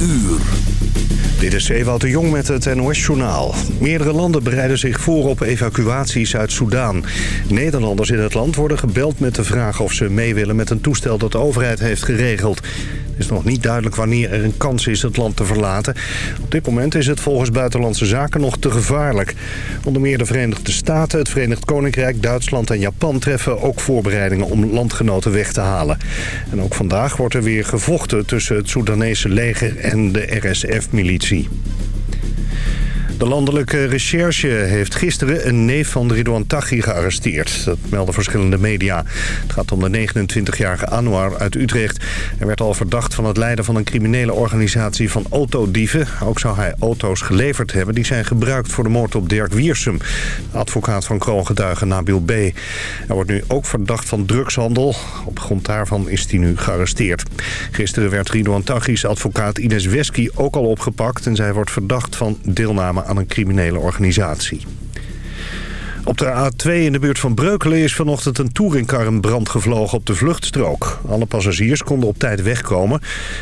uur. Dit is Ewout de Jong met het NOS-journaal. Meerdere landen bereiden zich voor op evacuaties uit Soedan. Nederlanders in het land worden gebeld met de vraag of ze mee willen met een toestel dat de overheid heeft geregeld. Is nog niet duidelijk wanneer er een kans is het land te verlaten. Op dit moment is het volgens Buitenlandse Zaken nog te gevaarlijk. Onder meer de Verenigde Staten, het Verenigd Koninkrijk, Duitsland en Japan treffen ook voorbereidingen om landgenoten weg te halen. En ook vandaag wordt er weer gevochten tussen het Soedanese leger en de RSF-militie. De landelijke recherche heeft gisteren een neef van Ridouan Taghi gearresteerd. Dat melden verschillende media. Het gaat om de 29-jarige Anwar uit Utrecht. Hij werd al verdacht van het leiden van een criminele organisatie van autodieven. Ook zou hij auto's geleverd hebben die zijn gebruikt voor de moord op Dirk Wiersum. Advocaat van kroongetuige Nabil B. Hij wordt nu ook verdacht van drugshandel. Op grond daarvan is hij nu gearresteerd. Gisteren werd Ridouan Taghi's advocaat Ines Wesky ook al opgepakt... en zij wordt verdacht van deelname aan een criminele organisatie. Op de A2 in de buurt van Breukelen is vanochtend een touringcar in brand gevlogen op de vluchtstrook. Alle passagiers konden op tijd wegkomen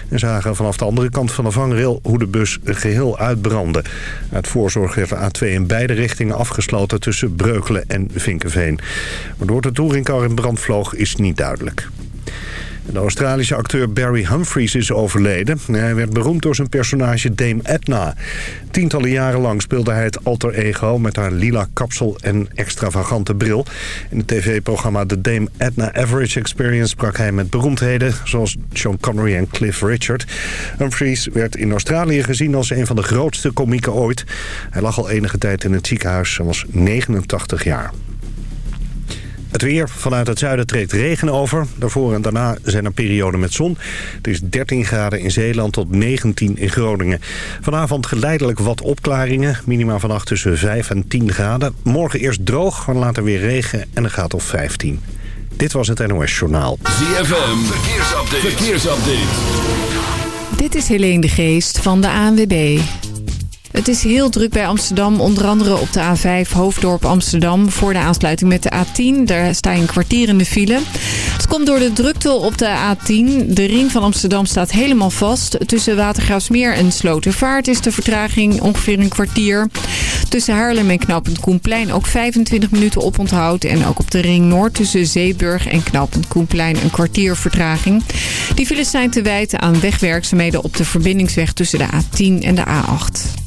en zagen vanaf de andere kant van de vangrail hoe de bus geheel uitbrandde. Uit voorzorg werd de A2 in beide richtingen afgesloten tussen Breukelen en Vinkenveen. Waardoor de touringcar in brand vloog is niet duidelijk. De Australische acteur Barry Humphries is overleden. Hij werd beroemd door zijn personage Dame Edna. Tientallen jaren lang speelde hij het alter ego... met haar lila kapsel en extravagante bril. In het tv-programma The Dame Edna Average Experience... sprak hij met beroemdheden zoals Sean Connery en Cliff Richard. Humphries werd in Australië gezien als een van de grootste komieken ooit. Hij lag al enige tijd in het ziekenhuis en was 89 jaar. Het weer. Vanuit het zuiden trekt regen over. Daarvoor en daarna zijn er perioden met zon. Het is 13 graden in Zeeland tot 19 in Groningen. Vanavond geleidelijk wat opklaringen. Minima vannacht tussen 5 en 10 graden. Morgen eerst droog, maar later weer regen en een graad of 15. Dit was het NOS Journaal. ZFM. Verkeersupdate. Verkeersupdate. Dit is Helene de Geest van de ANWB. Het is heel druk bij Amsterdam, onder andere op de A5 Hoofddorp Amsterdam... voor de aansluiting met de A10. Daar sta je een kwartier in de file. Het komt door de drukte op de A10. De ring van Amsterdam staat helemaal vast. Tussen Watergraafsmeer en Slotervaart is de vertraging ongeveer een kwartier. Tussen Haarlem en Knooppunt Koenplein ook 25 minuten op onthoud. En ook op de ring Noord tussen Zeeburg en Knooppunt Koenplein een kwartier vertraging. Die files zijn te wijten aan wegwerkzaamheden op de verbindingsweg tussen de A10 en de A8.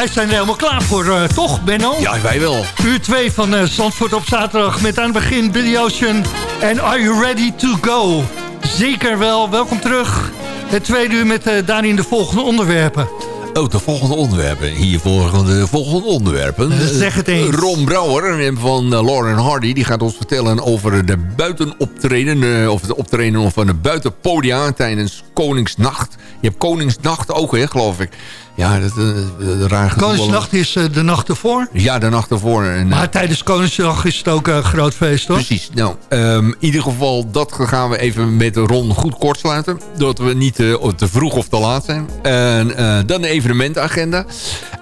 Wij zijn er helemaal klaar voor, uh, toch, Benno? Ja, wij wel. Uur 2 van uh, Zandvoort op zaterdag met aan het begin Billy Ocean en Are You Ready To Go? Zeker wel, welkom terug. Het tweede uur met uh, daarin de volgende onderwerpen. Oh, de volgende onderwerpen. Hier volgende, de volgende onderwerpen. Zeg het eens. Ron Brouwer van Lauren Hardy... die gaat ons vertellen over de buitenoptreden... of de optreden van de buitenpodia tijdens Koningsnacht. Je hebt Koningsnacht ook, hè, geloof ik. Ja, dat is uh, raar Koningsnacht is uh, de nacht ervoor? Ja, de nacht ervoor. En, maar tijdens Koningsdag is het ook een groot feest, toch? Precies. Nou, um, in ieder geval, dat gaan we even met Ron goed kortsluiten. Dat we niet te vroeg of te laat zijn. En dan de evenementagenda.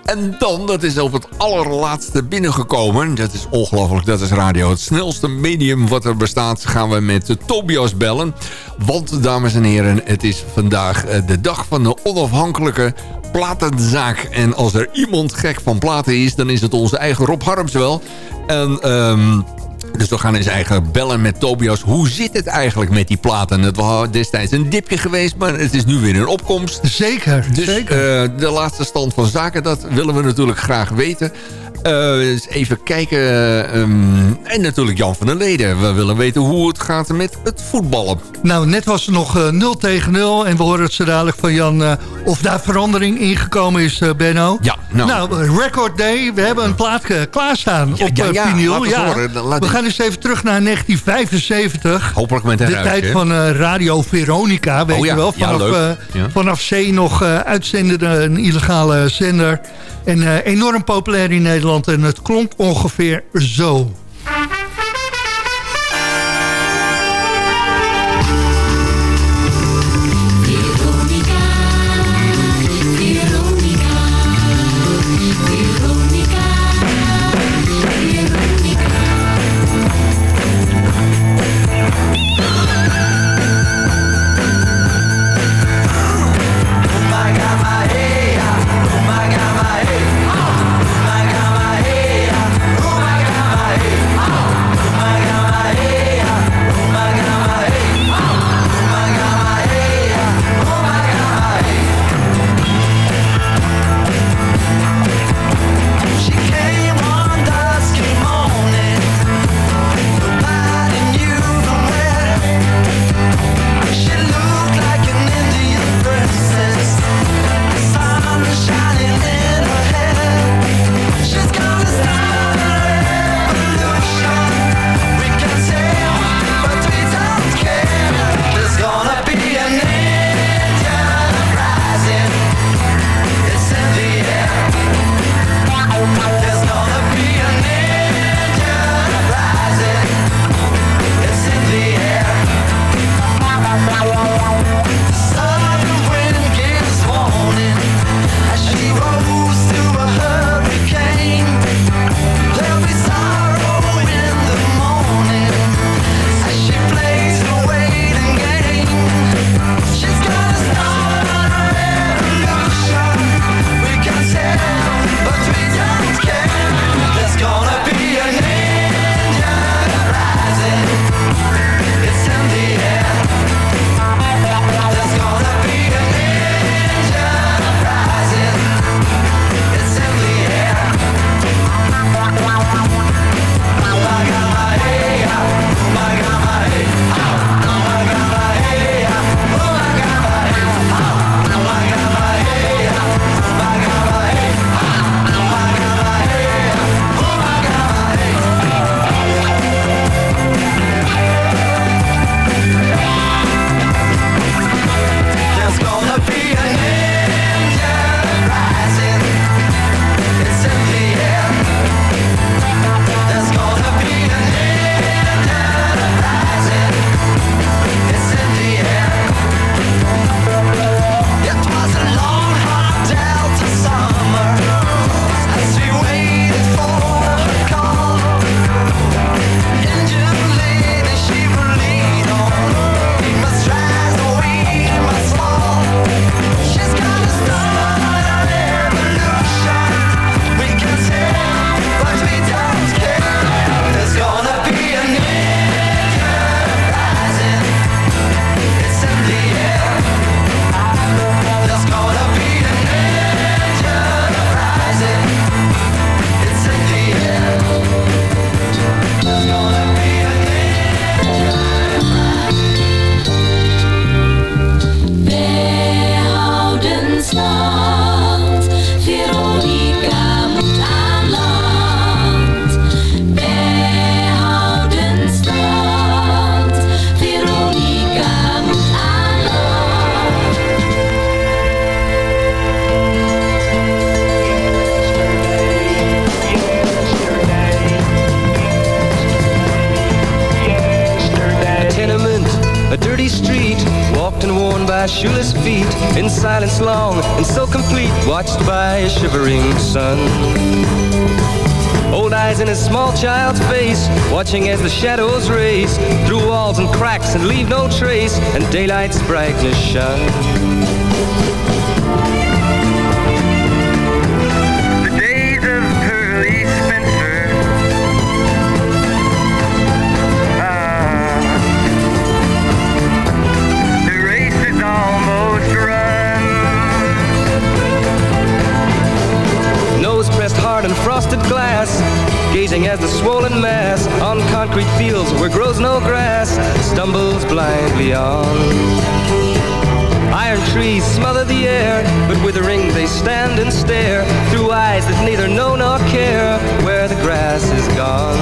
En dan, dat is op het allerlaatste binnengekomen. Dat is ongelooflijk, dat is radio. Het snelste medium wat er bestaat, gaan we met Tobias bellen. Want, dames en heren, het is vandaag de dag van de onafhankelijke platenzaak. En als er iemand gek van platen is, dan is het onze eigen Rob Harms wel. En... Um, dus we gaan eens eigen bellen met Tobias. Hoe zit het eigenlijk met die platen? Het was destijds een dipje geweest, maar het is nu weer een opkomst. Zeker, dus, zeker. Uh, de laatste stand van zaken, dat willen we natuurlijk graag weten. Uh, eens even kijken. Um, en natuurlijk Jan van der Leden. We willen weten hoe het gaat met het voetballen. Nou, net was er nog uh, 0 tegen 0. En we horen het zo dadelijk van Jan uh, of daar verandering ingekomen is, Benno. Ja, nou. nou. Record Day. We hebben een plaat klaarstaan ja, op ja, ja, vinyl. Ja, horen, we gaan eens even terug naar 1975. Hopelijk met een De tijd van Radio Veronica, weet oh, je wel. Vanaf, vanaf zee nog uitzendende een illegale zender. En uh, enorm populair in Nederland. En het klonk ongeveer zo. As the swollen mass on concrete fields where grows no grass stumbles blindly on. Iron trees smother the air, but withering they stand and stare through eyes that neither know nor care where the grass is gone.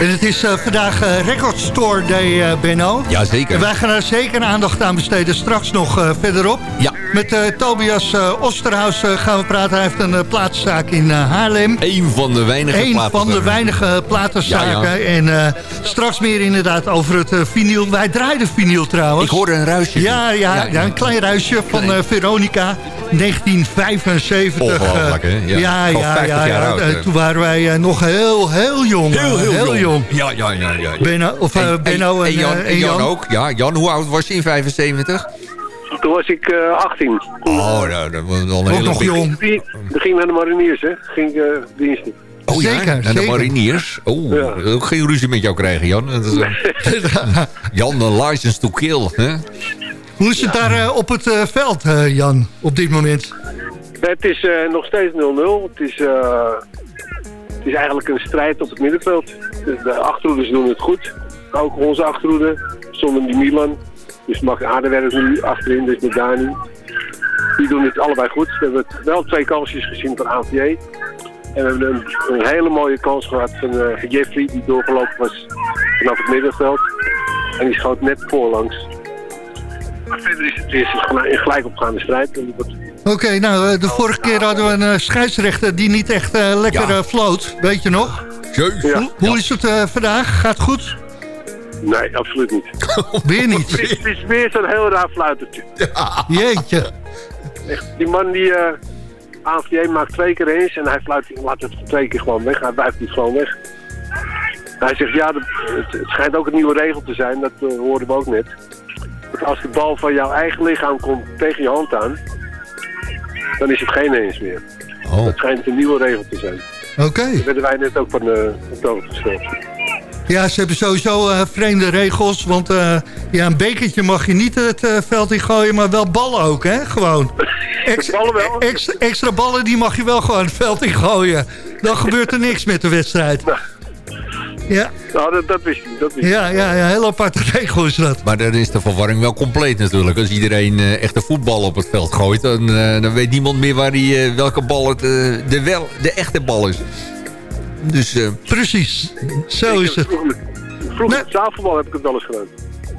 En het is eh, vandaag eh, Record Store Day, eh, Benno. Jazeker. En wij gaan er zeker aandacht aan besteden straks nog verderop. Ja. Met eh, Tobias eh, Osterhaus eh, gaan we praten. Hij heeft een uh, platenzaak in uh, Haarlem. Eén van de weinige Eén van de weinige platenzaken. Ja, ja. En uh, straks meer inderdaad over het uh, vinyl. Wij draaiden vinyl trouwens. Ik hoorde een ruisje. Ja, ja, ja, een klein ruisje van uh, Veronica. 1975. Ongelooflijk, hè? Ja, ja, ja. ja, ja. Oud, toen waren wij nog heel, heel jong. Heel, heel, heel jong. Ja, ja, ja. ja. Benno, of, en, Benno en, en, Jan, en Jan, ook. Ja, Jan, hoe oud was je in 75? Toen was ik uh, 18. Oh, nou, dat was al een hele nog jong. Die, die ging naar de mariniers, hè? Ging uh, diensten. Oh ja, zeker, naar zeker. de mariniers. Oh, ja. ook geen ruzie met jou krijgen, Jan. Dat is, uh, Jan, de license to kill. Hè? Hoe is het daar uh, op het uh, veld, uh, Jan, op dit moment? Het is nog steeds 0-0. Het is, het is eigenlijk een strijd op het middenveld. De achterhoeders doen het goed. Ook onze achterhoede, zonder die Milan. Dus Max Aardewerk nu achterin, dus met Dani. Die doen het allebei goed. We hebben wel twee kansjes gezien van AVJ. En we hebben een, een, hele mooie kans gehad van uh, Jeffrey, die doorgelopen was vanaf het middenveld. En die schoot net voorlangs. Maar verder is het, is een gelijk opgaande strijd. Oké, okay, nou, de vorige keer hadden we een uh, scheidsrechter die niet echt uh, lekker ja. floot. Weet je nog? Ja. Hoe, hoe is het vandaag? Gaat het goed? Nee, absoluut niet. Weer niet? Het is, het is weer zo'n heel raar fluitertje. Ja. Jeetje. Echt, die man die uh, AVJ maakt twee keer eens en hij fluit, laat het twee keer gewoon weg. Hij blijft niet gewoon weg. Hij zegt, ja, het, het, schijnt ook een nieuwe regel te zijn, dat uh, hoorden we ook net. Dat als de bal van jouw eigen lichaam komt tegen je hand aan, dan is het geen eens meer. Oh. Dat schijnt een nieuwe regel te zijn. Oké. Okay. Daar werden wij net ook van uh, op de hoogte gesteld. Ja, ze hebben sowieso uh, vreemde regels. Want uh, ja, een bekertje mag je niet het uh, veld in gooien, maar wel ballen ook, hè? Gewoon. Ex ballen wel. Extra, extra ballen, die mag je wel gewoon het veld in gooien. Dan gebeurt er niks met de wedstrijd. Nou. Ja. Nou, dat, dat wist ik. Dat wist ja, ja, ja, heel aparte regel is dat. Maar dan is de verwarring wel compleet natuurlijk. Als iedereen uh, echt de voetbal op het veld gooit... dan, uh, dan weet niemand meer waar die, uh, welke bal het, de, wel, de echte bal is. Dus, uh, Precies, zo is het. Vroeger, vroeger nee. zaalvoetbal heb ik het wel eens gedaan.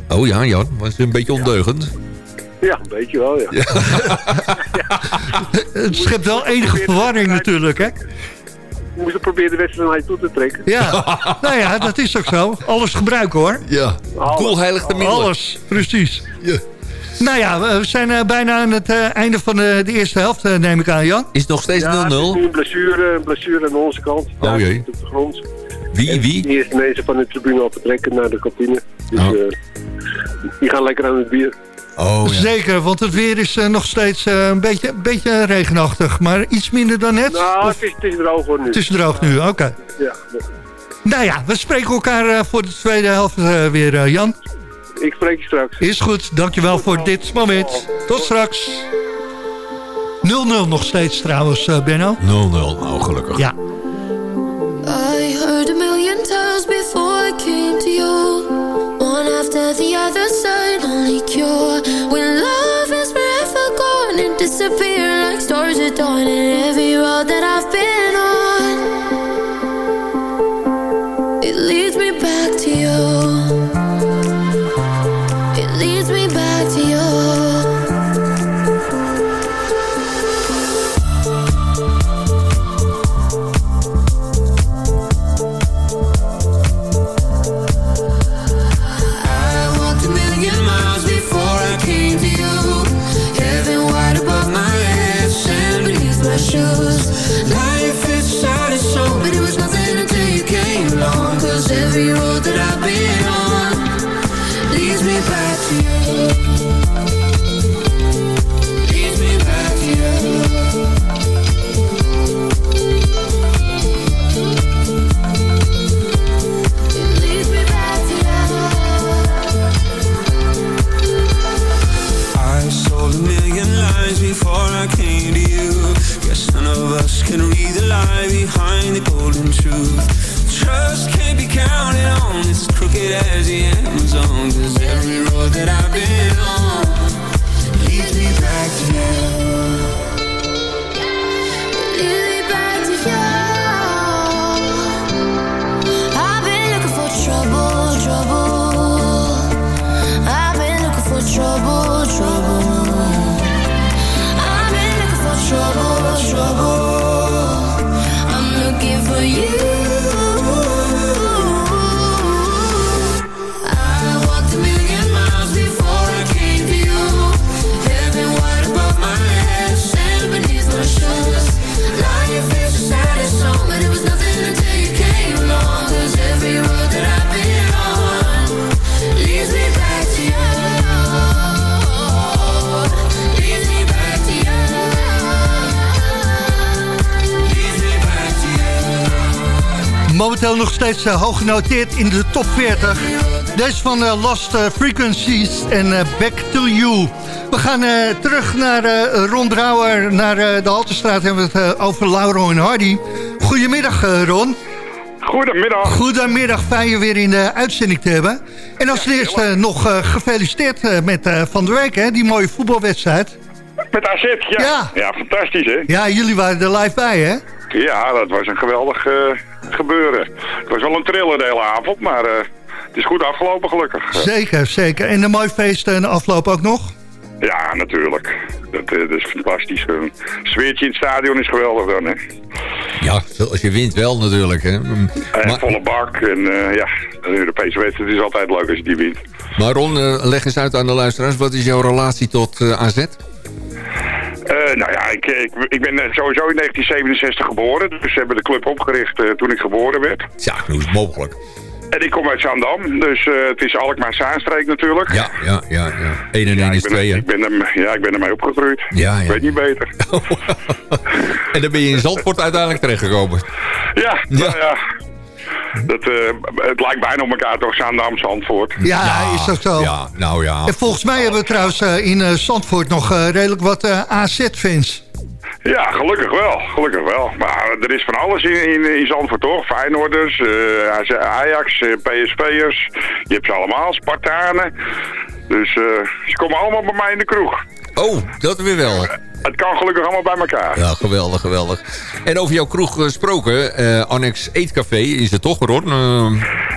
Oh ja, Jan, was een beetje ondeugend. Ja, een beetje wel, ja. ja. ja. Het schept wel enige verwarring natuurlijk, hè? We moesten proberen de wedstrijd naar je toe te trekken. Ja, nou ja, dat is ook zo. Alles gebruiken, hoor. Ja, doel heiligt de middelen. Alles, precies. Ja. Nou ja, we zijn uh, bijna aan het uh, einde van de, de, eerste helft, uh, neem ik aan, Jan. Is het nog steeds 0-0? Ja, een blessure, een blessure aan onze kant. Oh jee. Op de grond. Wie, wie? Die eerste mensen van de tribune al vertrekken naar de kantine. Dus oh. die gaan lekker aan het bier. Oh, ja. Zeker, want het weer is uh, nog steeds uh, een, beetje, een beetje regenachtig. Maar iets minder dan net? Nou, het is, het is droog hoor nu. Het is droog nu, oké. Okay. Ja. Nou ja, we spreken elkaar uh, voor de tweede helft weer, Jan. Ik spreek je straks. Is goed, dankjewel voor dit moment. Tot straks. 0-0 nog steeds trouwens, Benno. 0-0, nou gelukkig. Ja. I heard a million times before I came to you One after the other side, only cure steeds eh, hoog genoteerd in de top 40. Deze van eh, Lost eh, Frequencies en Back to You. We gaan terug naar Ron Brouwer, naar de Haltestraat. Hebben we het over Lauro en Hardy. Goedemiddag Ron. Goedemiddag. Goedemiddag, fijn je weer in de uitzending te hebben. En als eerste nog gefeliciteerd met Van der Week, hè, die mooie voetbalwedstrijd. Met AZ, ja. Ja. ja. fantastisch, hè? Ja, jullie waren er live bij, hè? Ja, dat was een geweldig eh, gebeuren. Het was wel een triller de hele avond, maar eh, het is goed afgelopen, gelukkig. Zeker, zeker. En een mooi feest en afloop ook nog? Ja, natuurlijk. Dat, eh, dat is fantastisch. Een sfeertje in het stadion is geweldig dan, hè? Ja, als je wint wel natuurlijk. Hè. En Maar, volle bak. En eh, ja, een Europese wedstrijd is altijd leuk als je die wint. maar Ron, eh, leg eens uit aan de luisteraars. Wat is jouw relatie tot eh, AZ? Eh, nou ja, ik, ik, ik ben eh, sowieso in 1967 geboren. Dus ze hebben de club opgericht eh, toen ik geboren werd. Ja, hoe is het mogelijk? En ik kom uit Zandam, dus het is Alkmaar Zaanstreek natuurlijk. Ja, ja, ja. ja. 1 en 1 is ik ben, 2, hè? ik ben, hem, ja, ik ben ermee opgegroeid. Ja, Ik ja. weet niet beter. En dan ben je in Zandvoort uiteindelijk terechtgekomen. Ja, nou ja. Dat, eh, het lijkt bijna op elkaar toch, Zaandam, Zandvoort. Ja, is dat zo? Ja, nou ja. En volgens mij hebben we trouwens eh, in eh, Zandvoort nog eh, redelijk wat eh, AZ-fans. Ja, gelukkig wel. Gelukkig wel. Maar er is van alles in, in, in Zandvoort, toch? Feyenoorders, eh, Ajax, PSV'ers. Je hebt ze allemaal, Spartanen. Dus eh, ze komen allemaal bij mij in de kroeg. Oh, dat weer wel. Het kan gelukkig allemaal bij elkaar. Ja, geweldig, geweldig. En over jouw kroeg gesproken, eh, Annex Eetcafé, is het toch, Ron? Eh,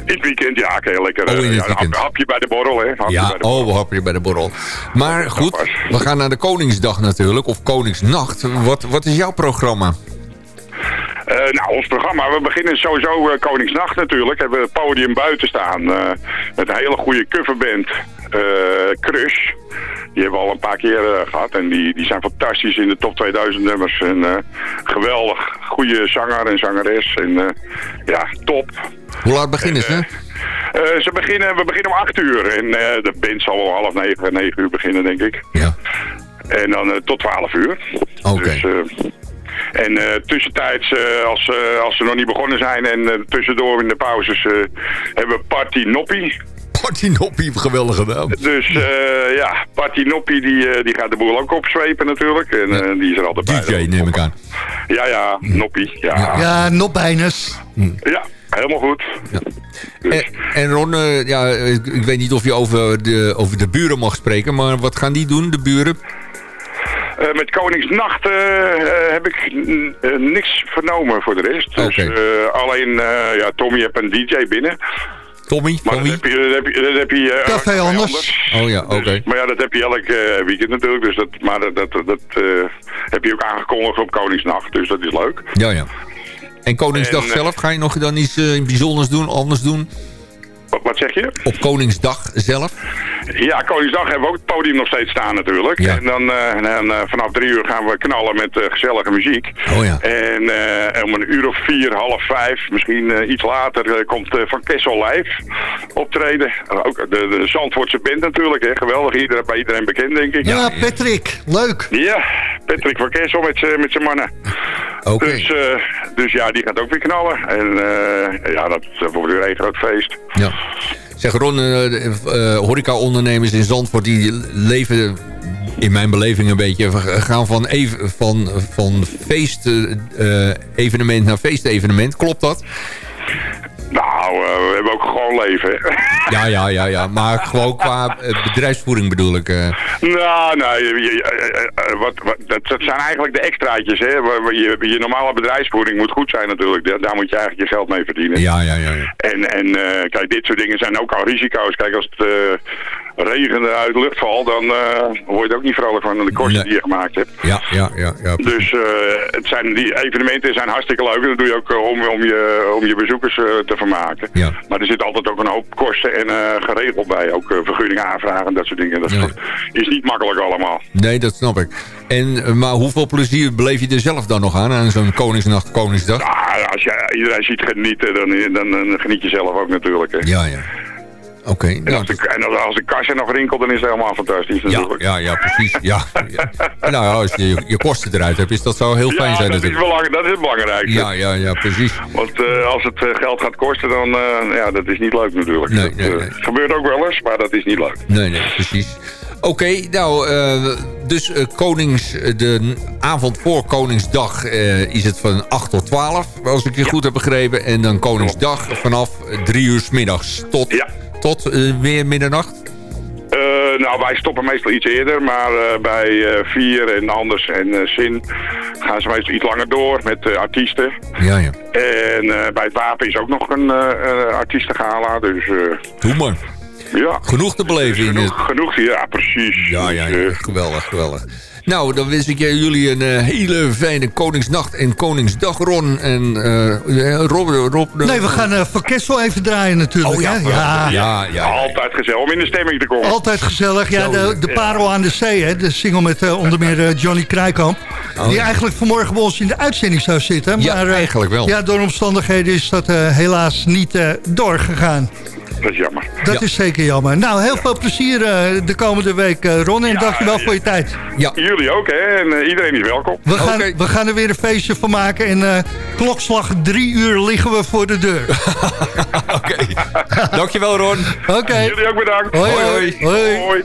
In het weekend, ja, je lekker. Oh, in eh, het ja, een hapje bij de borrel, hè? Hapje ja, bij de borrel. oh, hapje bij de borrel. Maar goed, we gaan naar de Koningsdag natuurlijk, of Koningsnacht. Wat, wat is jouw programma? Eh, nou, ons programma, we beginnen sowieso eh, Koningsnacht natuurlijk. Hebben we het podium buiten staan. eh, met een hele goede coverband. eh Crush. Die hebben we al een paar keer eh, gehad. En die, die zijn fantastisch in de top 2000 nummers. En eh, geweldig. Goede zanger en zangeres. En eh, ja, top. Hoe laat beginnen ze? Ze beginnen, we beginnen om 8 uur. En de band zal om half 9, 9 uur beginnen, denk ik. Ja. En dan tot 12 uur. Oké. Dus, en tussentijds, als, als ze nog niet begonnen zijn en tussendoor in de pauzes, hebben we Party Noppie. Party Noppie, geweldig gedaan. Dus eh, ja, Party Noppie die, eh, die gaat de boel ook opzwepen natuurlijk. En eh, die is er altijd bij. DJ neem ik aan. Ja, ja, Noppie. Ja, Ja, ja helemaal goed. En, en Ron, ja, ik, ik weet niet of je over de, over de buren mag spreken, maar wat gaan die doen, de buren? Eh, met Koningsnacht heb ik niks vernomen voor de rest. Dus eh, alleen, eh, ja, Tommy heeft een DJ binnen. Tommy? Maar Tommy? dat heb je, dat heb je, dat heb je eh, Café anders. Oh ja, oké. Dus- maar ja, dat heb je elk eh, weekend natuurlijk. Dus dat, maar dat, dat, dat eh, heb je ook aangekondigd op Koningsnacht. Dus dat is leuk. Ja, ja. En Koningsdag En, zelf, ga je nog dan iets bijzonders doen, anders doen? Wat, wat zeg je? Op Koningsdag zelf? Ja, Koningsdag hebben we ook het podium nog steeds staan natuurlijk. Ja. En dan, eh, en eh, vanaf drie uur gaan we knallen met eh, gezellige muziek. Oh ja. En eh, om een uur of vier, half vijf, misschien eh, iets later, komt eh, Van Kessel live optreden. Ook de, de Zandvoortse band natuurlijk, hè. geweldig. Iedereen, bij iedereen bekend, denk ik. Ja, Patrick. Leuk. Ja, Patrick van Kessel met zijn mannen. Oké. Dus, eh, dus ja, die gaat ook weer knallen. En eh, ja, dat wordt weer een groot feest. Ja. Zeg Ron, eh, eh, horeca-ondernemers in Zandvoort... die leven in mijn beleving een beetje... gaan van, even, van, van feest, eh, evenement naar feestevenement. Klopt dat? Nou, eh, we hebben ook gewoon leven. Ja, ja, ja, ja. Maar gewoon qua eh, bedrijfsvoering bedoel ik. eh. Nou, je, eh, wat, wat, dat, dat zijn eigenlijk de extraatjes. Hè? Je, je normale bedrijfsvoering moet goed zijn natuurlijk. Daar, daar moet je eigenlijk je geld mee verdienen. ja, ja, ja. ja. En, en kijk, dit soort dingen zijn ook al risico's. Kijk, als het regent uit de lucht valt, dan eh, word je er ook niet vrolijk van de kosten Nee. die je gemaakt hebt. Ja, ja, ja. ja. Dus het zijn, die evenementen zijn hartstikke leuk. En dat doe je ook om, om, je, om je bezoekers eh, te vermaken. Ja. Maar er zit altijd ook een hoop kosten en eh, geregeld bij. Ook eh, vergunningen aanvragen en dat soort dingen. Dat is- Ja. is niet makkelijk allemaal. Nee, dat snap ik. En, eh, maar hoeveel plezier beleef je er zelf dan nog aan, aan zo'n Koningsnacht, Koningsdag? Ah, als je iedereen ziet genieten, dan, dan, dan geniet je zelf ook natuurlijk. Hè. Ja, ja. Oké, En, nou, als de, en als- als de kassa nog rinkelt, dan is het helemaal fantastisch ja, natuurlijk. ja, ja, precies. Ja, ja. Nou ja, als je je kosten eruit hebt, is dat zou heel fijn Ja, zijn dat is, belang, dat is het belangrijkste. Ja, ja, ja, precies. Want eh, als het eh, geld gaat kosten, dan uh, ja, dat is niet leuk natuurlijk. Nee, dat nee, nee. gebeurt ook wel eens, maar dat is niet leuk. Nee, nee, precies. Oké, nou, dus Konings, de avond voor Koningsdag is het van 8 tot 12, als ik je goed heb begrepen. En dan Koningsdag vanaf 3 uur 's middags tot, Ja. Tot eh, weer middernacht. Eh, nou, wij stoppen meestal iets eerder, maar eh, bij eh, Vier en Anders en eh Zin gaan ze meestal iets langer door met artiesten. Ja, ja. En bij het Wapen is ook nog een artiestengala, dus Doe maar. ja. Genoeg te beleven het... Genoeg, genoeg, ja, precies. Ja, ja, Dus, ja, eh, geweldig, geweldig. Nou, dan wens ik jullie een eh, hele fijne Koningsnacht en Koningsdag, Ron. En eh Rob... Rob Nee, we gaan eh, Van Kessel even draaien natuurlijk. Oh ja, hè? ja, ja, ja. Altijd gezellig om in de stemming te komen. Altijd gezellig. Ja, de, de Parel aan de Zee, hè? de single met eh, onder meer eh, Johnny Krijkamp. die ja. eigenlijk vanmorgen bij ons in de uitzending zou zitten. Ja, maar, eh, eigenlijk wel. Ja, door omstandigheden is dat eh, helaas niet eh, doorgegaan. Dat is jammer. Dat Ja. is zeker jammer. Nou, heel veel plezier eh, de komende week, eh, Ron. En dankjewel voor je tijd. Ja, Jullie ook, hè? En eh, iedereen is welkom. We gaan, we gaan er weer een feestje van maken. En eh, klokslag drie uur liggen we voor de deur. oké. Dankjewel, Ron. Oké. Jullie ook bedankt. Hoi, Hoi, hoi. hoi. Hoi.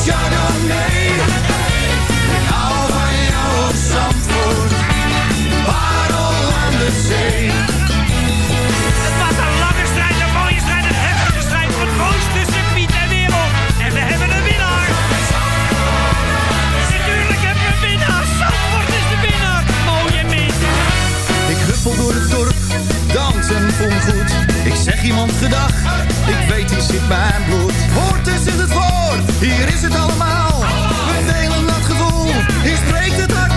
Ik hou van jouw zandvoort, Waarom aan de zee. Het was een lange strijd, een mooie strijd, een heftige strijd. Voor het tussen Piet en Wereld. En we hebben een winnaar. Natuurlijk hebben we een winnaar. Zandvoort is de winnaar. Mooie mensen. Ik huppel door het dorp, dansen ongoed. Ik zeg iemand gedag ik weet, die zit mijn bloed. Hoort is in het woord, hier is het allemaal. We delen dat gevoel, hier spreekt het uit.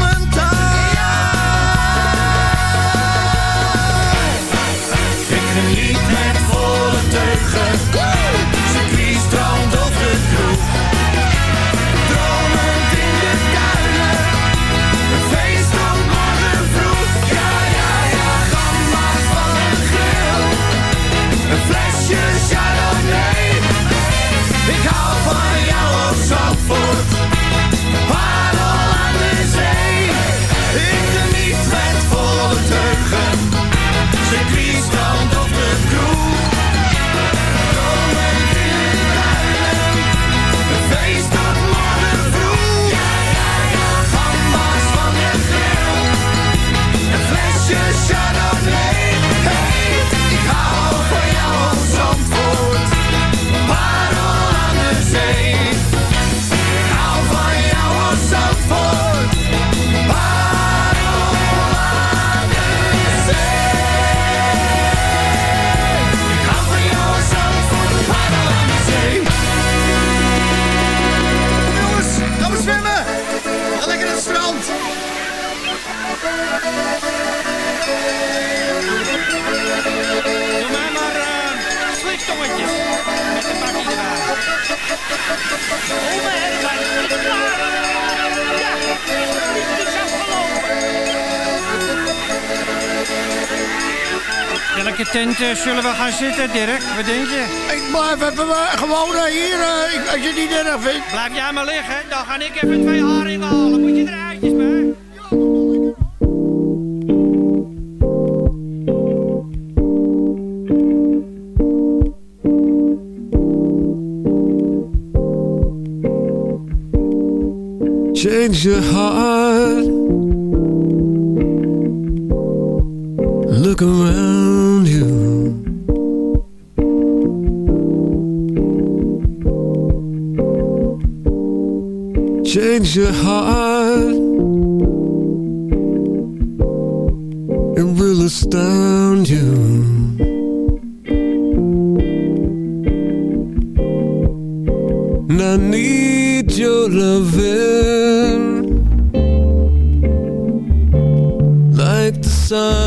Eh, zullen we gaan zitten, Dirk? Wat denk je? Ik blijf even eh, gewoon eh, hier, ik- als je het niet erg vindt. Blijf jij maar liggen, dan ga ik even twee haringen halen. Moet je er eitjes bij? Change your heart. Look around you. Change your heart. It will astound you. And I need your loving like the sunshine.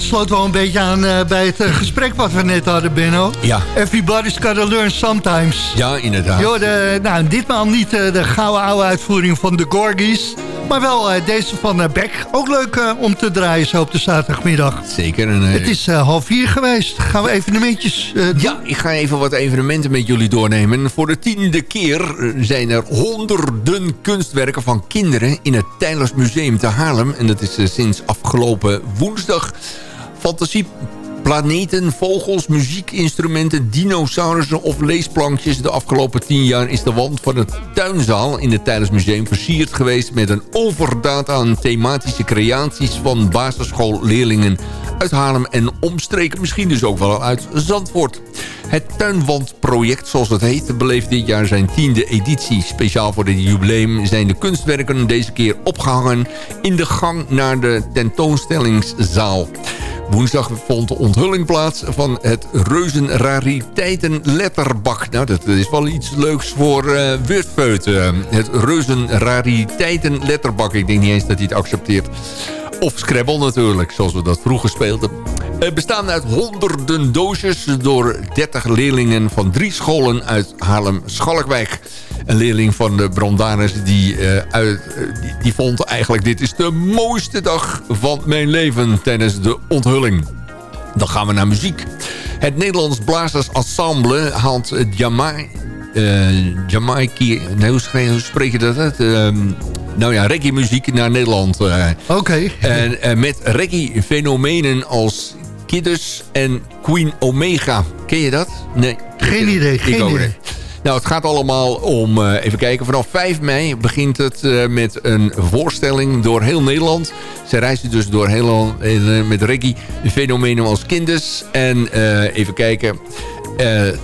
Het sloot wel een beetje aan eh, bij het eh, gesprek wat we net hadden, Benno. Ja. Everybody's gotta learn sometimes. Ja, inderdaad. Joh, de, nou, ditmaal niet eh, de gouden oude uitvoering van de Gorgies. Maar wel deze van Beck. Ook leuk om te draaien zo op de zaterdagmiddag. Zeker. En, Het is half vier geweest. Gaan we evenementjes doen? Ja, ik ga even wat evenementen met jullie doornemen. Voor de tiende keer zijn er honderden kunstwerken van kinderen... in het Tijlers Museum te Haarlem. En dat is sinds afgelopen woensdag. Fantasie planeten, vogels, muziekinstrumenten, dinosaurussen of leesplankjes. De afgelopen tien jaar is de wand van het tuinzaal in het Tijlersmuseum versierd geweest... met een overdaad aan thematische creaties van basisschoolleerlingen uit Haarlem en omstreken. Misschien dus ook wel uit Zandvoort. Het tuinwandproject, zoals het heet, beleeft dit jaar zijn tiende editie. Speciaal voor dit jubileum zijn de kunstwerken deze keer opgehangen... in de gang naar de tentoonstellingszaal. Woensdag vond de onthulling plaats van het Reuzenrariteiten letterbak. Nou, dat is wel iets leuks voor uh, eh. het Reuzenrariteiten letterbak. Ik denk niet eens dat hij het accepteert. Of Scrabble natuurlijk, zoals we dat vroeger speelden. Bestaan uit honderden doosjes door 30 leerlingen van drie scholen uit Haarlem-Schalkwijk. Een leerling van de Brondaris die, eh, uit, eh, die, vond eigenlijk... dit is de mooiste dag van mijn leven tijdens de onthulling. Dan gaan we naar muziek. Het Nederlands Blazers Ensemble haalt Jamai... hoe, schre- hoe spreek je dat uit? Ehm, nou ja, reggae-muziek naar Nederland. eh. Oké. En eh, met reggae-fenomenen als Kiddus en Queen Omega. Ken je dat? Nee. Geen idee, geen idee. Nou, het gaat allemaal om, eh, even kijken, vanaf 5 mei begint het met een voorstelling door heel Nederland. Ze reizen dus door heel Nederland met reggae fenomenen als kinders. En even kijken,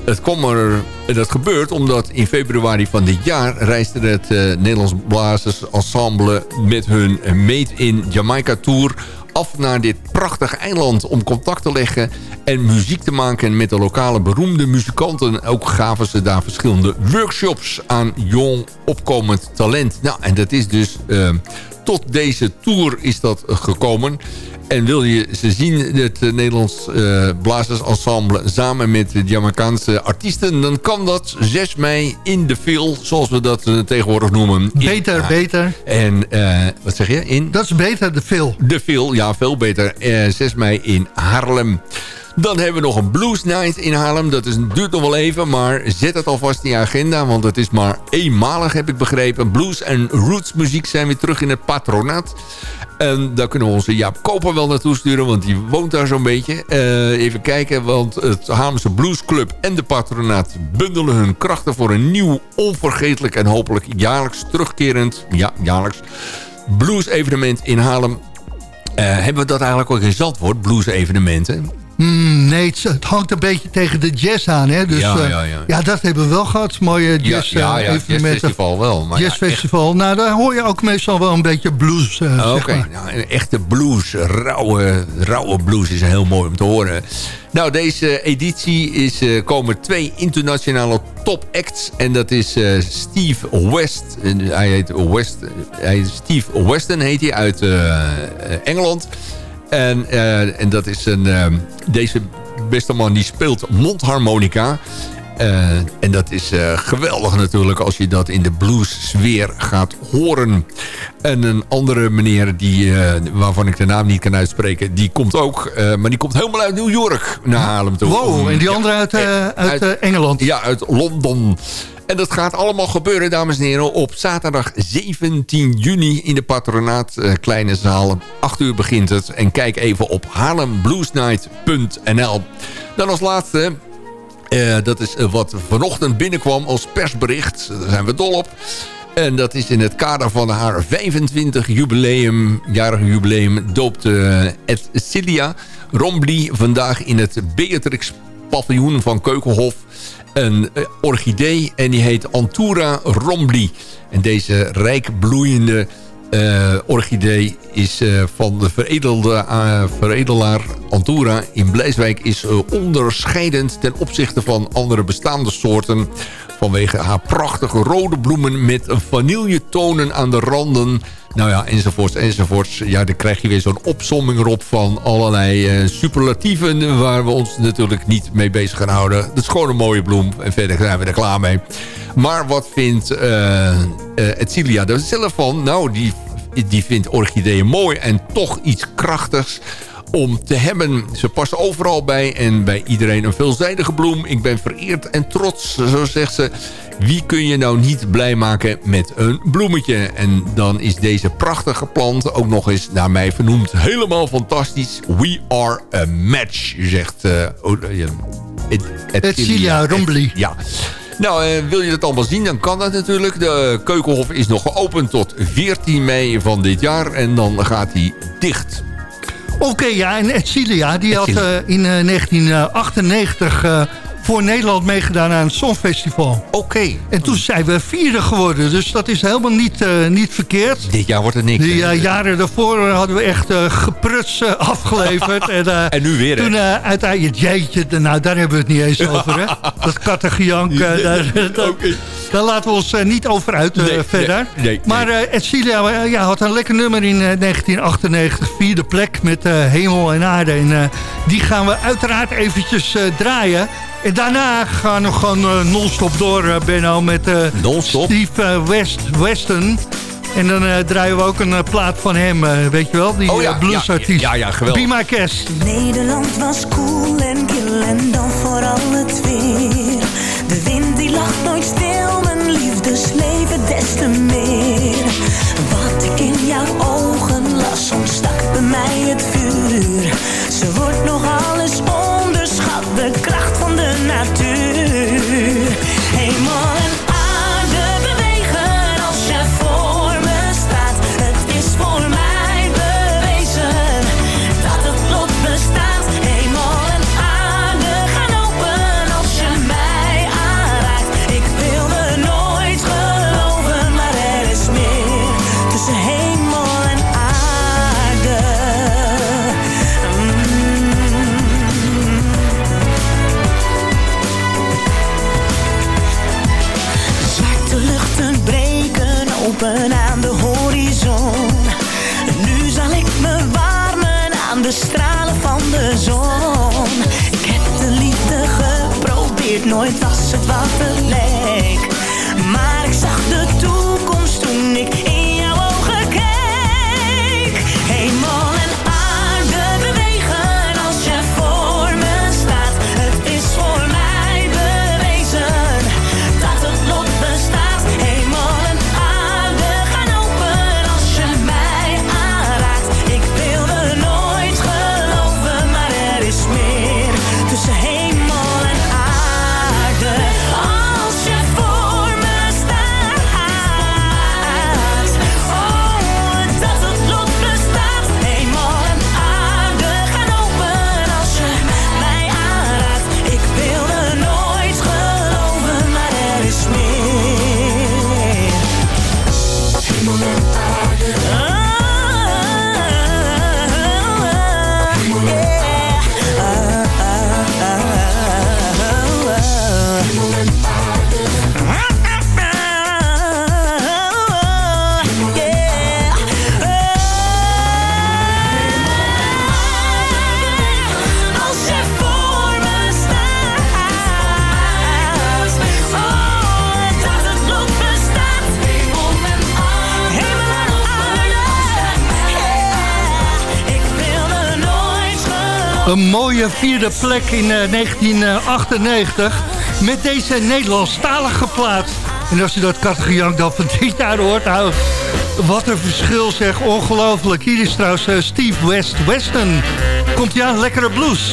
het komt er, dat gebeurt omdat in februari van dit jaar reisde het eh, Nederlands Blazers Ensemble met hun Made in Jamaica Tour af naar dit prachtige eiland om contact te leggen en muziek te maken met de lokale beroemde muzikanten. Ook gaven ze daar verschillende workshops aan jong opkomend talent. Nou, en dat is dus eh, tot deze tour is dat eh, gekomen. En wil je ze zien, het eh, Nederlands eh Blazersensemble... samen met de Jamaicaanse artiesten... dan kan dat 6 mei in de Phil, zoals we dat eh, tegenwoordig noemen. Beter, beter. En wat zeg je? In? Dat is beter, de veel. De Phil, ja, veel beter. Eh, 6 mei in Haarlem. Dan hebben we nog een Blues Night in Haarlem. Dat is, duurt nog wel even, maar zet het alvast in je agenda. Want het is maar eenmalig, heb ik begrepen. Blues en roots muziek zijn weer terug in het patronaat. En daar kunnen we onze Jaap Koper wel naartoe sturen, want die woont daar zo'n beetje. Eh, even kijken, want het Haarlemse Blues Club en de patronaat bundelen hun krachten voor een nieuw, onvergetelijk en hopelijk jaarlijks terugkerend, ja, jaarlijks, blues evenement in Haarlem. Eh, hebben we dat eigenlijk ook in Zandvoort, blues evenementen? Hmm, nee, het, het hangt een beetje tegen de jazz aan. Hè? Dus, Ja, eh, ja, ja. dat hebben we wel gehad. Mooie Ja, jazz ja, ja, eh, evenementen. jazzfestival wel. Maar ja, Jazzfestival. Nou, daar hoor je ook meestal wel een beetje blues, eh, Oké, zeg maar. nou, een echte blues, rauwe, rauwe blues is heel mooi om te horen. Nou, deze editie is, komen twee internationale top acts. En dat is Steve West. Hij heet West. Hij, Steve Weston heet hij uit Engeland. En, eh, en dat is een... eh, deze beste man die speelt mondharmonica. Eh, en dat is eh, geweldig natuurlijk als je dat in de blues sfeer gaat horen. En een andere meneer die, waarvan ik de naam niet kan uitspreken... die komt ook, maar die komt helemaal uit New York naar Haarlem toe. Wow, Om- en die andere uit, uit, eh, Engeland. Ja, uit Londen. En dat gaat allemaal gebeuren, dames en heren... op zaterdag 17 juni in de patronaat eh, Kleine Zaal. 8 uur begint het. En kijk even op haarlembluesnight.nl. Dan als laatste... eh, dat is eh, wat vanochtend binnenkwam als persbericht. Daar zijn we dol op. En dat is in het kader van haar 25 jubileum, jarige jubileum... doopt uh, Ed Cilia Rombly vandaag in het Beatrix paviljoen van Keukenhof een eh, orchidee en die heet Antura rombly. En deze rijk bloeiende eh, orchidee is eh, van de veredelde, veredelaar Antura in Blijswijk... is onderscheidend ten opzichte van andere bestaande soorten... vanwege haar prachtige rode bloemen met vanilletonen aan de randen... nou ja, enzovoorts, enzovoorts. Ja, dan krijg je weer zo'n opsomming erop van allerlei eh, superlatieven... waar we ons natuurlijk niet mee bezig gaan houden. Dat is gewoon een mooie bloem en verder zijn we er klaar mee. Maar wat vindt eh, Etcilia er zelf van? Nou, die, die vindt orchideeën mooi en toch iets krachtigs om te hebben. Ze passen overal bij en bij iedereen een veelzijdige bloem. Ik ben vereerd en trots, zo zegt ze. Wie kun je nou niet blij maken met een bloemetje? En dan is deze prachtige plant ook nog eens naar mij vernoemd. Helemaal fantastisch. We are a match, zegt uh, Etcilia Rombly. Ja. Nou, eh, wil je dat allemaal zien, dan kan dat natuurlijk. De Keukenhof is nog geopend tot 14 mei van dit jaar. En dan gaat hij dicht. Oké, ja, en Etcilia, die had eh, in eh, 1998 eh, voor Nederland meegedaan aan het Songfestival. Oké. En toen zijn we vierde geworden, dus dat is helemaal niet, eh, niet verkeerd. Dit jaar wordt het niks. Die eh, jaren daarvoor hadden we echt eh, gepruts eh, afgeleverd. en, En nu weer, hè? Toen uiteindelijk, jeetje, nou daar hebben we het niet eens over. Hè? Dat kattengejank, daar, daar, daar laten we ons niet over uit Nee, verder. nee, nee, maar eh, ja, had een lekker nummer in eh, 1998, vierde plek met Hemel en Aarde. En die gaan we uiteraard eventjes draaien. En daarna gaan we gewoon eh, non-stop door, eh, Benno, met eh, Steve West, Weston. En dan eh, draaien we ook een plaat van hem, eh, weet je wel? Die Oh ja, bluesartiest. ja, ja, ja, geweldig. Be My. Nederland was koel en kil en dan vooral het weer. De wind die lag nooit stil, mijn liefdesleven des te meer. Wat ik in jouw ogen las, ontstak bij mij het vuur. Ze wordt nog het wat het Een mooie vierde plek in eh, 1998 met deze Nederlandstalige plaat. En als je dat kattengejank dan van dit jaar hoort, nou, wat een verschil zeg, ongelooflijk. Hier is trouwens eh, Steve West Weston. Komt hij aan, lekkere blues.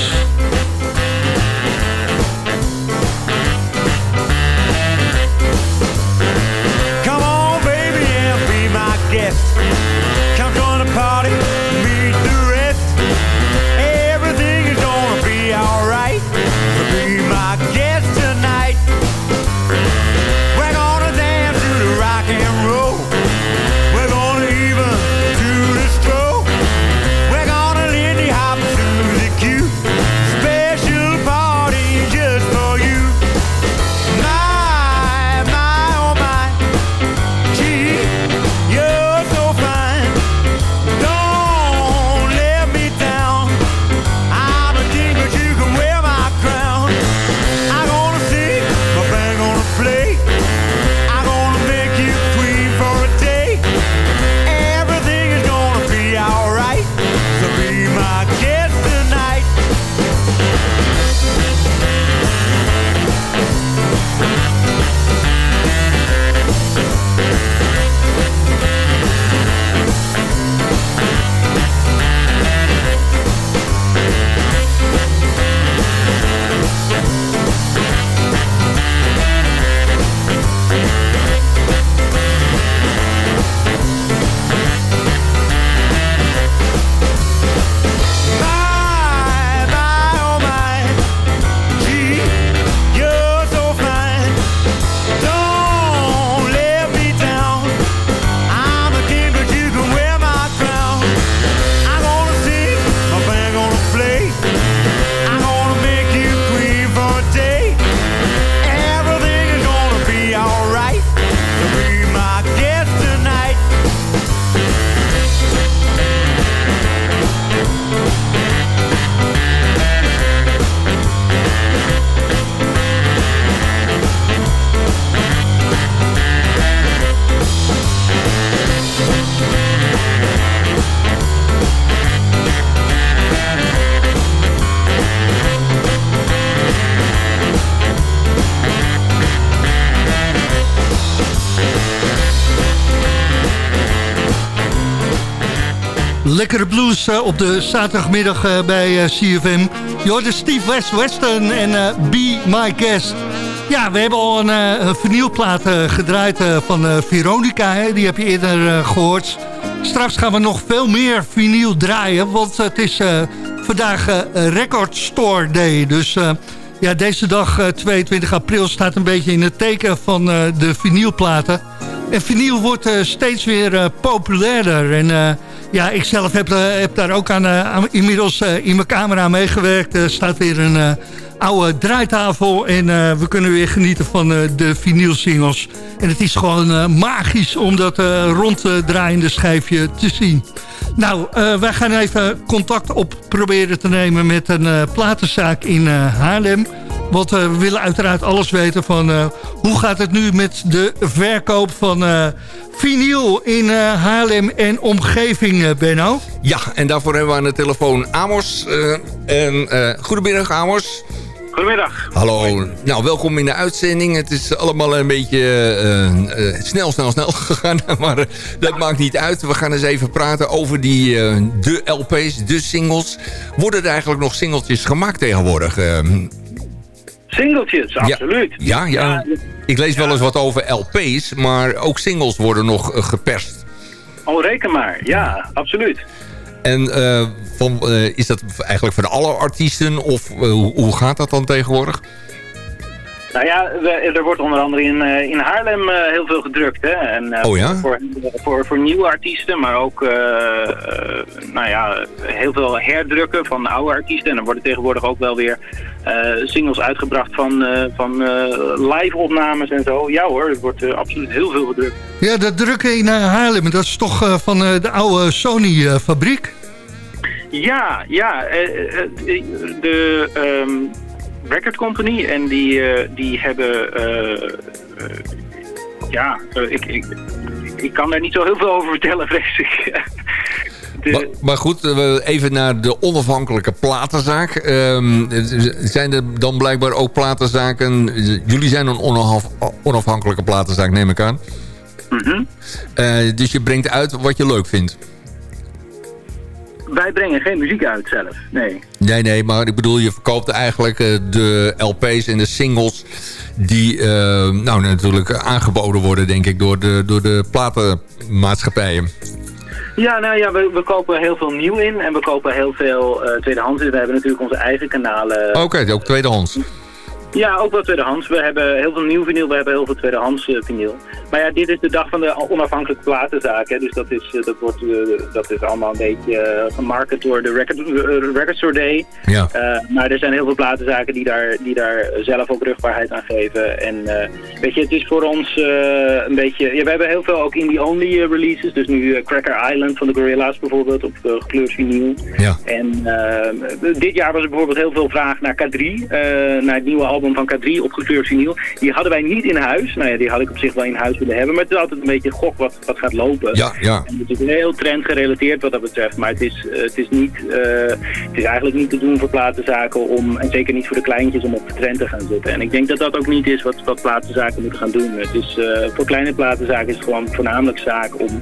Eh, op de zaterdagmiddag eh, bij eh, CFM. Je Steve West Weston en Be My Guest. Ja, we hebben al een, een gedraaid van Veronica. Die heb je eerder eh, gehoord. Straks gaan we nog veel meer vinyl draaien. Want het is vandaag Record Store Day. Dus ja, deze dag, eh, 22 april, staat een beetje in het teken van de vinylplaten. En vinyl wordt steeds weer populairder. En ja, ik zelf heb, eh, heb daar ook aan, eh, inmiddels eh, in mijn camera meegewerkt. Er staat weer een oude draaitafel en we kunnen weer genieten van de vinylsingles. En het is gewoon magisch om dat ronddraaiende schijfje te zien. Nou, wij gaan even contact op proberen te nemen met een platenzaak in Haarlem. Want eh, we willen uiteraard alles weten van eh, hoe gaat het nu met de verkoop van eh vinyl in eh, Haarlem en omgeving, Benno. Ja, en daarvoor hebben we aan de telefoon Amos. eh, en, eh, goedemiddag Amos. Goedemiddag. Hallo. Nou, welkom in de uitzending. Het is allemaal een beetje eh, eh, snel, snel, snel gegaan. Maar dat maakt niet uit. We gaan eens even praten over die, eh, de LP's, de singles. Worden er eigenlijk nog singeltjes gemaakt tegenwoordig? Singeltjes, absoluut. ja, ja. Ik lees wel eens wat over LP's, maar ook singles worden nog eh, geperst. Oh, reken maar. Ja, absoluut. En eh, van, eh, is dat eigenlijk voor alle artiesten of hoe, hoe gaat dat dan tegenwoordig? Nou ja, er wordt onder andere in, eh, in Haarlem eh, heel veel gedrukt. Hè? En, eh, Oh ja? Voor, voor, voor nieuwe artiesten, maar ook nou ja, heel veel herdrukken van oude artiesten. En er worden tegenwoordig ook wel weer singles uitgebracht van, van eh, live-opnames en zo. Ja hoor, er wordt absoluut heel veel gedrukt. Ja, dat drukken in Haarlem, dat is toch van de oude Sony-fabriek? Ja, ja. de de ehm, record company en die, eh, die hebben... eh, eh, ja, ik, ik, ik kan daar niet zo heel veel over vertellen, vrees ik. De- Maar, maar goed, even naar de onafhankelijke platenzaak. Ehm, zijn er dan blijkbaar ook platenzaken... Jullie zijn een onaf- onafhankelijke platenzaak, neem ik aan. Mhm. Dus je brengt uit wat je leuk vindt. Wij brengen geen muziek uit zelf, nee. Nee, nee, maar ik bedoel, je verkoopt eigenlijk eh, de LP's en de singles... die eh, nou, natuurlijk aangeboden worden, denk ik, door de, door de platenmaatschappijen. Ja, nou ja, we, we kopen heel veel nieuw in en we kopen heel veel eh, tweedehands in. We hebben natuurlijk onze eigen kanalen. Oké, ook tweedehands. Ja, ook wel tweedehands. We hebben heel veel nieuw vinyl, we hebben heel veel tweedehands eh, vinyl. Maar ja, dit is de dag van de onafhankelijke platenzaak. Hè, dus dat is, eh, dat, wordt, eh, dat is allemaal een beetje eh, gemarket door de Record, record Store Day. Ja. Maar er zijn heel veel platenzaken die daar, die daar zelf ook rugbaarheid aan geven. En weet je, het is voor ons een beetje... Ja, we hebben heel veel ook indie-only releases. Dus nu Cracker Island van de Gorilla's bijvoorbeeld op uh, gekleurd vinyl. Ja. En dit jaar was er bijvoorbeeld heel veel vraag naar K3. eh, naar het nieuwe album van K3 op gekleurd vinyl. Die hadden wij niet in huis. Nou ja, die had ik op zich wel in huis willen hebben. Maar het is altijd een beetje gok wat, wat gaat lopen. Ja, ja. En het is heel trendgerelateerd wat dat betreft. Maar het is, eh, het is, niet, eh, het is eigenlijk niet te doen voor platenzaken om, en zeker niet voor de kleintjes, om op de trend te gaan zitten. En ik denk dat dat ook niet is wat, wat platenzaken moeten gaan doen. Het is, eh, voor kleine platenzaken is het gewoon voornamelijk zaak om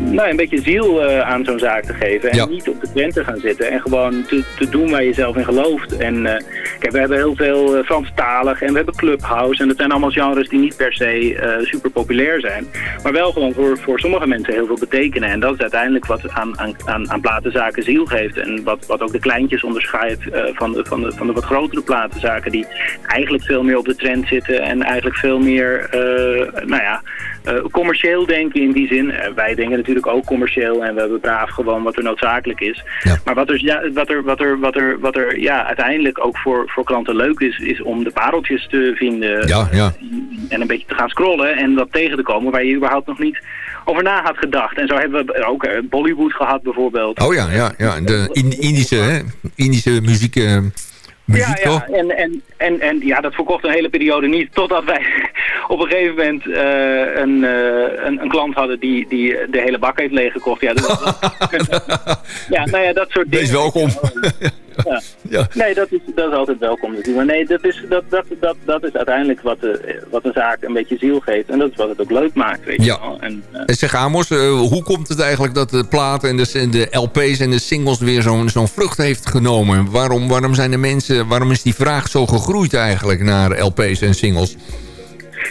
nou, een beetje ziel eh, aan zo'n zaak te geven. En Ja. niet op de trend te gaan zitten. En gewoon te, te doen waar je zelf in gelooft. En eh, kijk, we hebben heel veel Franstalig en we hebben Clubhouse. En dat zijn allemaal genres die niet per se super populair zijn. Maar wel gewoon voor, voor sommige mensen heel veel betekenen. En dat is uiteindelijk wat aan, aan, aan, aan platenzaken ziel geeft. En wat, wat ook de kleintjes onderscheidt van, de, van, de, van de wat grotere platenzaken. Die eigenlijk veel meer op de trend zitten. En eigenlijk veel meer, uh, nou ja, commercieel denken in die zin. wij denken natuurlijk ook commercieel. En we hebben braaf gewoon wat er noodzakelijk is. Ja. Maar wat er, ja, wat er, wat er, wat er, wat er ja, uiteindelijk ook voor, voor klanten leuk is, is om de pareltjes te vinden. Ja, ja. En een beetje te gaan scrollen en dat tegen te komen waar je überhaupt nog niet over na had gedacht. En zo hebben we ook Bollywood gehad bijvoorbeeld. Oh ja, ja, ja. de Indische, hè? Indische muziek... Muziek, ja, ja. En, en, en, en ja, dat verkocht een hele periode niet. Totdat wij op een gegeven moment uh, een, uh, een, een, klant hadden die, die de hele bak heeft leeggekocht. Ja, dat, ja, nou ja, dat soort dingen. Wees welkom. Ja. Nee, dat is, dat is altijd welkom natuurlijk. Maar nee, dat is, dat, dat, dat, dat is uiteindelijk wat, de, wat een zaak een beetje ziel geeft. En dat is wat het ook leuk maakt, weet Ja. je wel. En, eh, En zeg Amos, eh, hoe komt het eigenlijk dat de platen en de, en de LP's en de singles weer zo'n zo'n vlucht heeft genomen? Waarom, waarom zijn de mensen, waarom is die vraag zo gegroeid eigenlijk naar LP's en singles?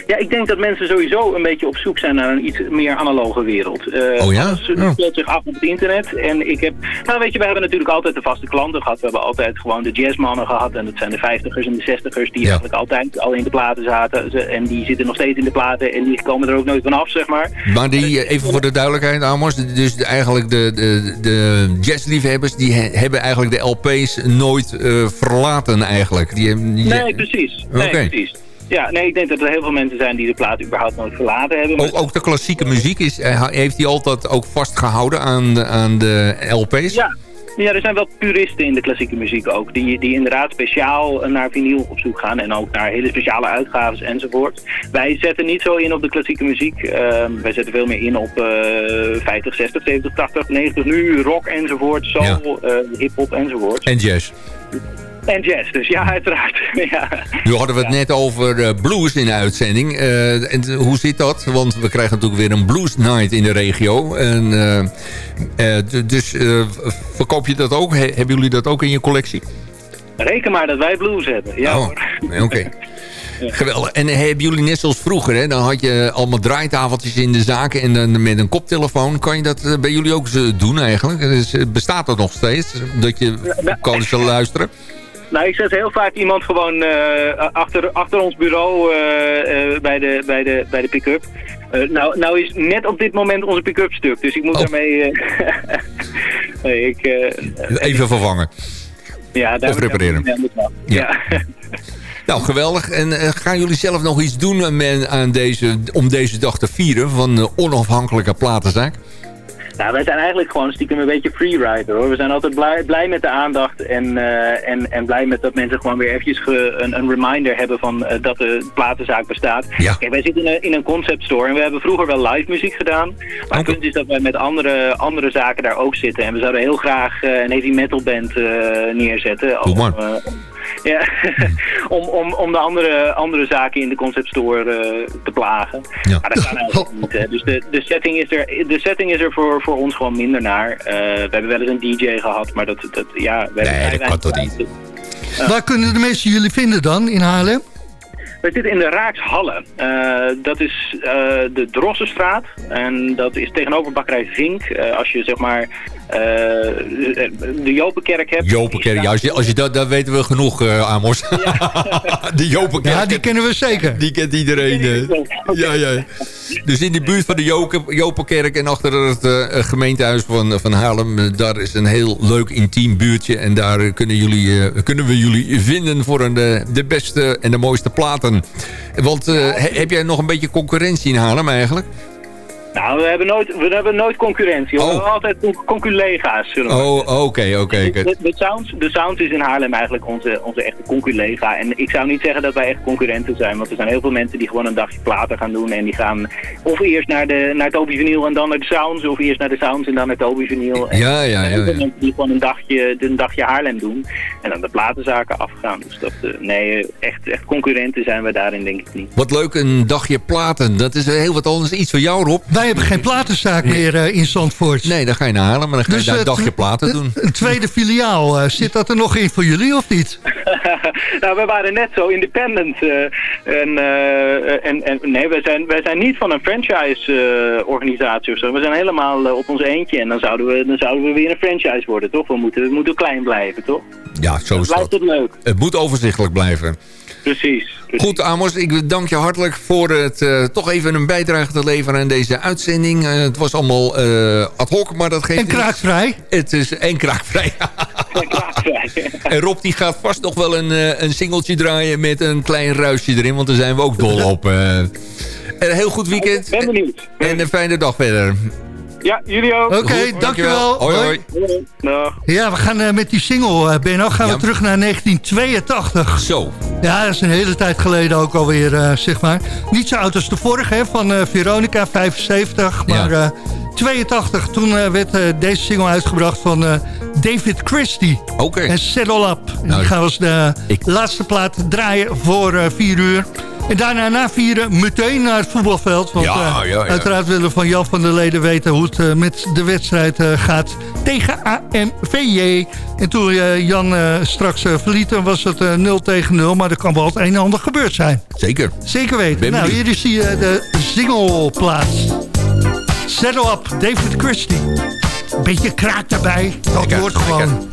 Ja, ik denk dat mensen sowieso een beetje op zoek zijn naar een iets meer analoge wereld. Eh, Oh ja? Alles Oh. speelt zich af op het internet. En ik heb, nou weet je, we hebben natuurlijk altijd de vaste klanten gehad. We hebben altijd gewoon de jazzmannen gehad. En dat zijn de vijftigers en de zestigers die eigenlijk altijd al in de platen zaten. Ze- En die zitten nog steeds in de platen en die komen er ook nooit vanaf, zeg maar. Maar die, eh, even voor de duidelijkheid Amos, dus eigenlijk de, de, de jazzliefhebbers die he- hebben eigenlijk de LP's nooit eh, verlaten eigenlijk. Die, Nee, precies. Nee, precies. Ja, nee, ik denk dat er heel veel mensen zijn die de plaat überhaupt nooit verlaten hebben. Ook, ook de klassieke muziek, is, eh, heeft hij altijd ook vastgehouden aan de, aan de LP's? Ja. Ja, er zijn wel puristen in de klassieke muziek ook. Die, die inderdaad speciaal naar vinyl op zoek gaan. En ook naar hele speciale uitgaves enzovoort. Wij zetten niet zo in op de klassieke muziek. Ehm, wij zetten veel meer in op eh 50, 60, 70, 80, 90 nu. Rock enzovoort. Soul, eh hip-hop enzovoort. En jazz. En jazz, dus ja, uiteraard. ja. Nu hadden we het net over eh, blues in de uitzending. Eh, en hoe zit dat? Want we krijgen natuurlijk weer een blues night in de regio. En, eh, dus verkoop je dat ook? He- hebben jullie dat ook in je collectie? Reken maar dat wij blues hebben. Ja, Oh. Oké. Geweldig. En hebben jullie net zoals vroeger, hè? dan had je allemaal draaitafeltjes in de zaken en dan met een koptelefoon. Kan je dat bij jullie ook doen eigenlijk? Dus, bestaat dat nog steeds? Dat je kan zal luisteren? Nou, ik zet heel vaak iemand gewoon eh, achter, achter ons bureau eh, eh, bij de, bij de, bij de pick-up. Nou, nou is net op dit moment onze pick-up stuk, dus ik moet daarmee... eh, nee, ik, Even vervangen. ja, daar of repareren. Ja. Nou, geweldig. En gaan jullie zelf nog iets doen aan- deze, om deze dag te vieren van de onafhankelijke platenzaak? Nou, wij zijn eigenlijk gewoon stiekem een beetje freerider hoor. We zijn altijd blij, blij met de aandacht en, eh, en, en blij met dat mensen gewoon weer eventjes ge- een, een reminder hebben van eh, dat de platenzaak bestaat. Kijk, wij zitten in een, in een concept store en we hebben vroeger wel live muziek gedaan. Maar het punt is dat wij met andere, andere zaken daar ook zitten. En we zouden heel graag eh, een heavy metal band neerzetten. Om, eh, om- ja, om, om, om de andere, andere zaken in de concept store eh, te plagen. Maar dat kan eigenlijk niet. Hè. Dus de, de setting is er, de setting is er voor, voor ons gewoon minder naar. Eh, we hebben wel eens een DJ gehad, maar dat, dat ja... We nee, dat kan toch niet? Waar kunnen de mensen jullie vinden dan in Haarlem? We zitten in de Raakshallen. Eh, dat is eh, de Drossenstraat. En dat is tegenover bakkerij Vink. Eh, als je zeg maar de Jopenkerk hebt. Jopenkerk, ja, als je, als je dat, dat weten we genoeg, eh, Amos. de Jopenkerk. Ja, die kennen we zeker. Die kent iedereen. eh. ja, ja. Dus in de buurt van de Jopenkerk en achter het eh, gemeentehuis van, van Haarlem... eh, daar is een heel leuk intiem buurtje. En daar eh, kunnen, jullie, eh, kunnen we jullie vinden voor een, eh, de beste en de mooiste platen. Want eh, he- heb jij nog een beetje concurrentie in Haarlem eigenlijk? Nou, we hebben nooit, we hebben nooit concurrentie. We hebben altijd con- conculega's. zullen we maar Oh, oké, oké. De, de, sound, de sound is in Haarlem eigenlijk onze, onze echte conculega. En ik zou niet zeggen dat wij echt concurrenten zijn. Want er zijn heel veel mensen die gewoon een dagje platen gaan doen. En die gaan of eerst naar, de, naar Toby Vinyl en dan naar de Sounds. Of eerst naar de Sounds en dan naar Toby Vinyl. En Ja, ja, er ja, mensen die gewoon een dagje, een dagje Haarlem doen. En dan de platenzaken afgaan. Dus dat, eh, nee, echt, echt concurrenten zijn we daarin denk ik niet. Wat leuk, een dagje platen. Dat is heel wat anders. Iets voor jou, Rob. Wij hebben geen platenzaak meer eh, in Zandvoort. Nee, dan ga je naar Haarlem, maar dan ga je daar eh, een dagje platen doen. Een tweede filiaal, eh, zit dat er nog in voor jullie of niet? nou, we waren net zo independent. eh, en, eh, en, en nee, wij zijn, wij zijn niet van een franchise-organisatie of zo. We zijn helemaal op ons eentje. En dan zouden, we, dan zouden we weer een franchise worden, toch? We moeten, we moeten klein blijven, toch? Ja, zo is Blijft dat. het leuk. Het moet overzichtelijk blijven. Precies. Goed, Amos, ik dank je hartelijk voor het eh, toch even een bijdrage te leveren aan deze uitzending. Eh, het was allemaal eh, ad hoc, maar dat geeft En kraakvrij? Het is en kraakvrij. en Rob die gaat vast nog wel een, een singeltje draaien met een klein ruisje erin, want daar zijn we ook dol op. En een heel goed weekend. Ben benieuwd. En een fijne dag verder. Ja, jullie ook. Oké, dankjewel. Hoi, hoi. Dag. Ja, we gaan eh, met die single, eh, Benno, gaan we terug naar 1982. Zo. Ja, dat is een hele tijd geleden ook alweer, eh, zeg maar. Niet zo oud als de vorige, hè, van eh, Veronica, 75. Maar eh, 82, toen eh, werd deze single uitgebracht van eh, David Christie. Oké. En Settle Up. En Nou, die gaan we als de laatste plaat draaien voor eh, vier uur. En daarna na vieren meteen naar het voetbalveld. Want Ja, eh, ja, ja. uiteraard willen we van Jan van der Leden weten... hoe het eh, met de wedstrijd eh, gaat tegen AMVJ. En toen Jan straks verliet, was het eh, 0 tegen 0. Maar er kan wel het een en ander gebeurd zijn. Zeker. Zeker weten. Nou, hier is die, eh, de singleplaats. Settle Up, David Christie. Beetje kraak daarbij. Dat wordt gewoon.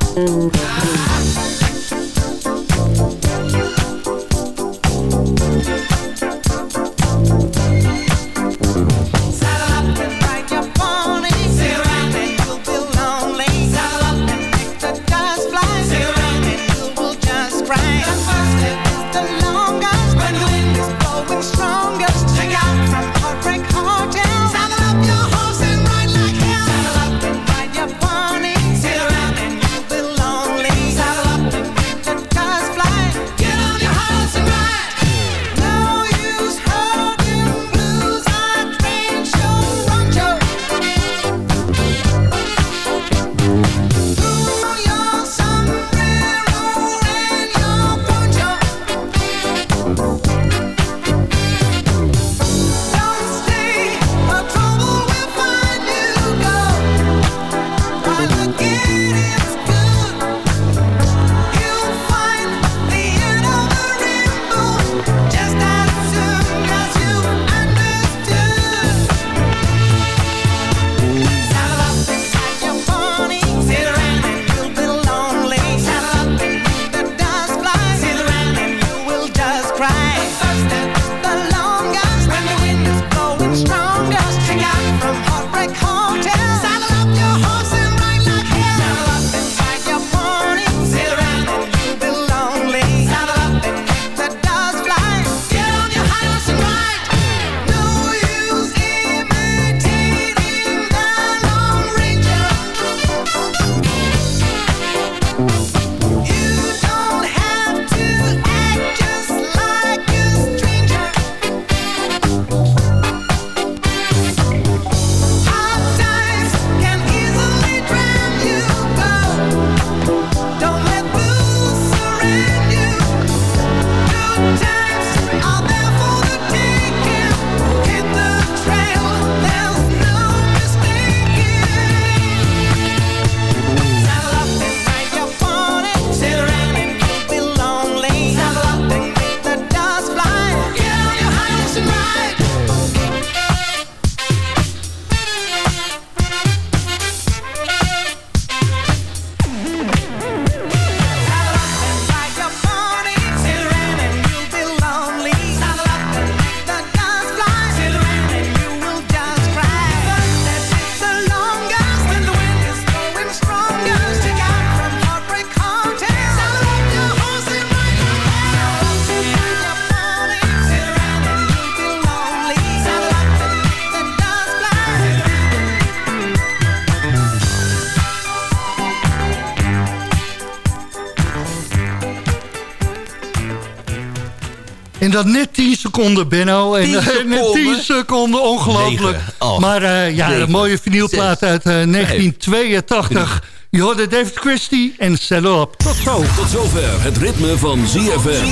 En dat net 10 seconden, Benno. En 10 eh, net seconden? 10 seconden, ongelooflijk. Maar eh, ja, een mooie vinylplaat uit eh, 1982. Je hoorde David Christie en Settle Up. Tot zo. Tot zover het ritme van ZFM.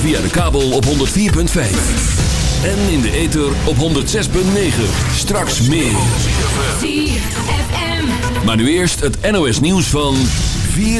Via de kabel op 104.5. En in de ether op 106.9. Straks meer. Maar nu eerst het NOS nieuws van 4